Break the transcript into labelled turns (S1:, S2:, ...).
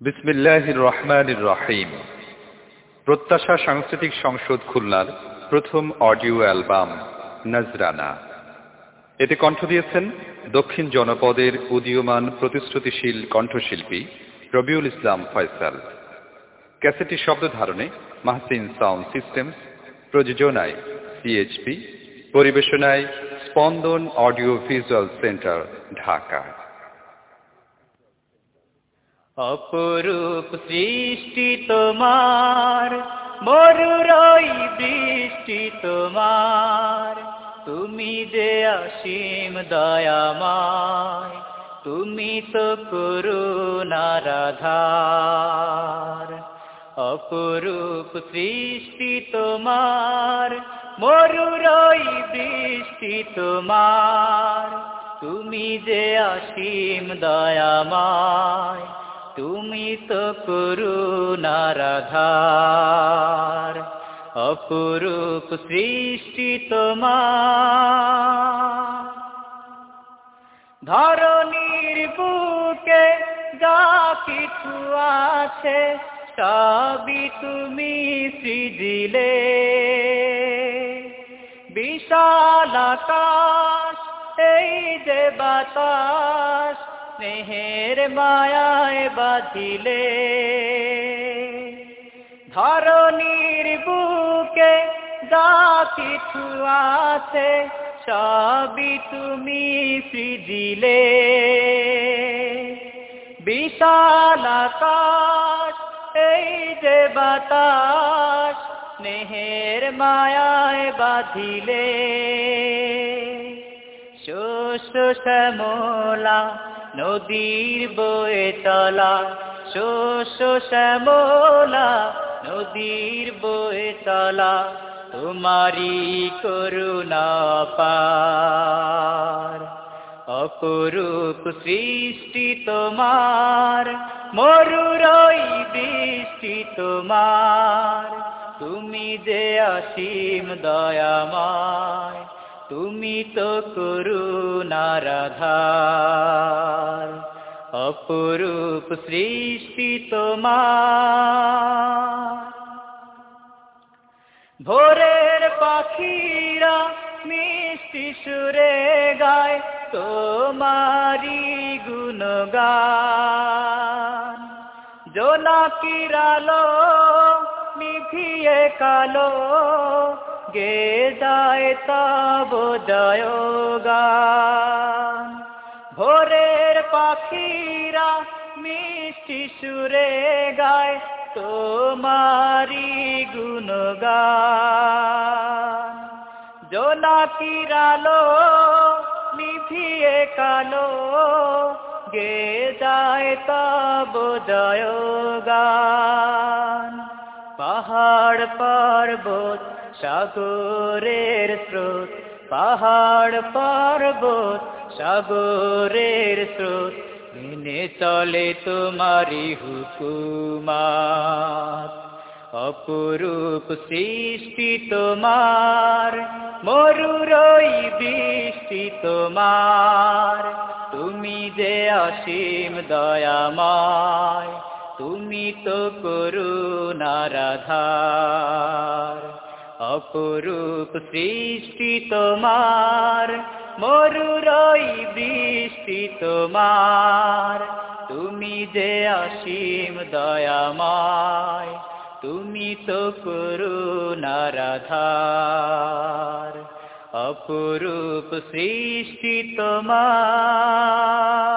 S1: বিসমিল্লাহির রহমানির রহিম। প্রত্যাশা সাংস্কৃতিক সংসদ খুলনার প্রথম অডিও অ্যালবাম, নজরানা। এতে কণ্ঠ দিয়েছেন দক্ষিণ জনপদের উদীয়মান প্রতিশ্রুতিশীল কণ্ঠশিল্পী রবিউল ইসলাম ফয়সাল। ক্যাসেটটি শব্দ ধারণে মাহসিন সাউন্ড সিস্টেমস, প্রযোজনায় সিএইচপি, পরিবেশনায় Spandan audio visual centre, Dhaka.
S2: অপরূপ সৃষ্টি তোমার, মরুরই বৃষ্টি তোমার। তুমি যে অসীম দয়াময়, তুমি তো করুণারাধার। অপরূপ সৃষ্টি তোমার, মরুরই বৃষ্টি তোমার। তুমি যে অসীম দয়াময় তুমি তো করুণারাধার অপরূপ সৃষ্টি তোমার। বুকে যা কিছু আছে, সবই তুমি সৃজিলে। বিশাল আকাশ, এই যে বাতাস স্নেহের মায়ায় বাঁধিলে। ধরণীর বুকে যা কিছু আছে, সবই তুমি সৃজিলে। বিশাল আকাশ, এই যে বাতাস, স্নেহের মায়ায় বাঁধিলে। শোষ শ্যামলা নদীর বয়ে চলা শোষ শ্যামলা, নদীর বয়ে চলা তোমারি করুণা পার। অপরূপ সৃষ্টি তোমার মরুরই বৃষ্টি তোমার। তুমি যে অসীম দয়াময় তুমি তো করু করুণারাধার অপরূপ সৃষ্টি তোমার। ভোরের পাখিরা মিষ্টি সুরে গায় তোমারি গুণগান। জোনাকিরালো নিভিয়ে কালো গে যায় তব জয়গান ভোরের পাখিরা মিষ্টি সুরে গায়, তোমারি গুণগান। জোনাকিরালো নিভিয়ে কালো গে যায় তব জয়গান। পাহাড় পর্বত সাগরের স্রোত, পাহাড় পর্বত, সাগরের স্রোত, মেনে চলে তোমারি হুকুমাত। অপরূপ সৃষ্টি তোমার মরুরই বৃষ্টি তোমার। তুমি যে অসীম দয়াময়, তুমি তো করুণারাধার অপরূপ সৃষ্টি তোমার মরুরই বৃষ্টি তোমার। তুমি যে অসীম দয়াময়, তুমি তো করুণারাধার। অপরূপ সৃষ্টি তোমার।